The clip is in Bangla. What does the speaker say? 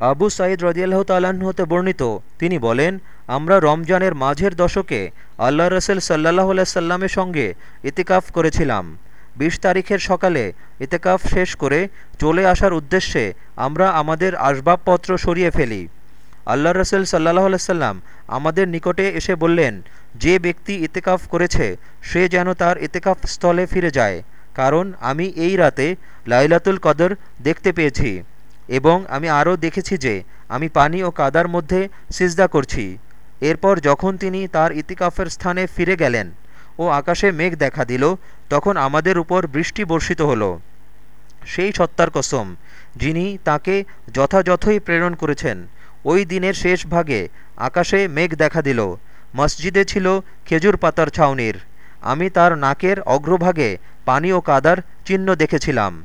আবু সাঈদ রদিয়াল্লাহ হতে বর্ণিত, তিনি বলেন, আমরা রমজানের মাঝের দশকে আল্লাহ রসুল সাল্লাহ সাল্লামের সঙ্গে ইতিকাফ করেছিলাম। বিশ তারিখের সকালে ইতেকাফ শেষ করে চলে আসার উদ্দেশ্যে আমরা আমাদের আসবাবপত্র সরিয়ে ফেলি। আল্লাহ রসুল সাল্লাহ সাল্লাম আমাদের নিকটে এসে বললেন, যে ব্যক্তি ইতেকাফ করেছে, সে যেন তার ইতেকাফ স্থলে ফিরে যায়। কারণ আমি এই রাতে লাইলাতুল কদর দেখতে পেয়েছি। এবং আমি আরও দেখেছি যে আমি পানি ও কাদার মধ্যে সিজদা করছি। এরপর যখন তিনি তার ইতিকাফের স্থানে ফিরে গেলেন ও আকাশে মেঘ দেখা দিল, তখন আমাদের উপর বৃষ্টি বর্ষিত হলো। সেই সত্তার কসম, যিনি তাকে যথাযথই প্রেরণ করেছেন, ওই দিনের শেষ ভাগে আকাশে মেঘ দেখা দিল। মসজিদে ছিল খেজুর পাতার ছাউনির। আমি তার নাকের অগ্রভাগে পানি ও কাদার চিহ্ন দেখেছিলাম।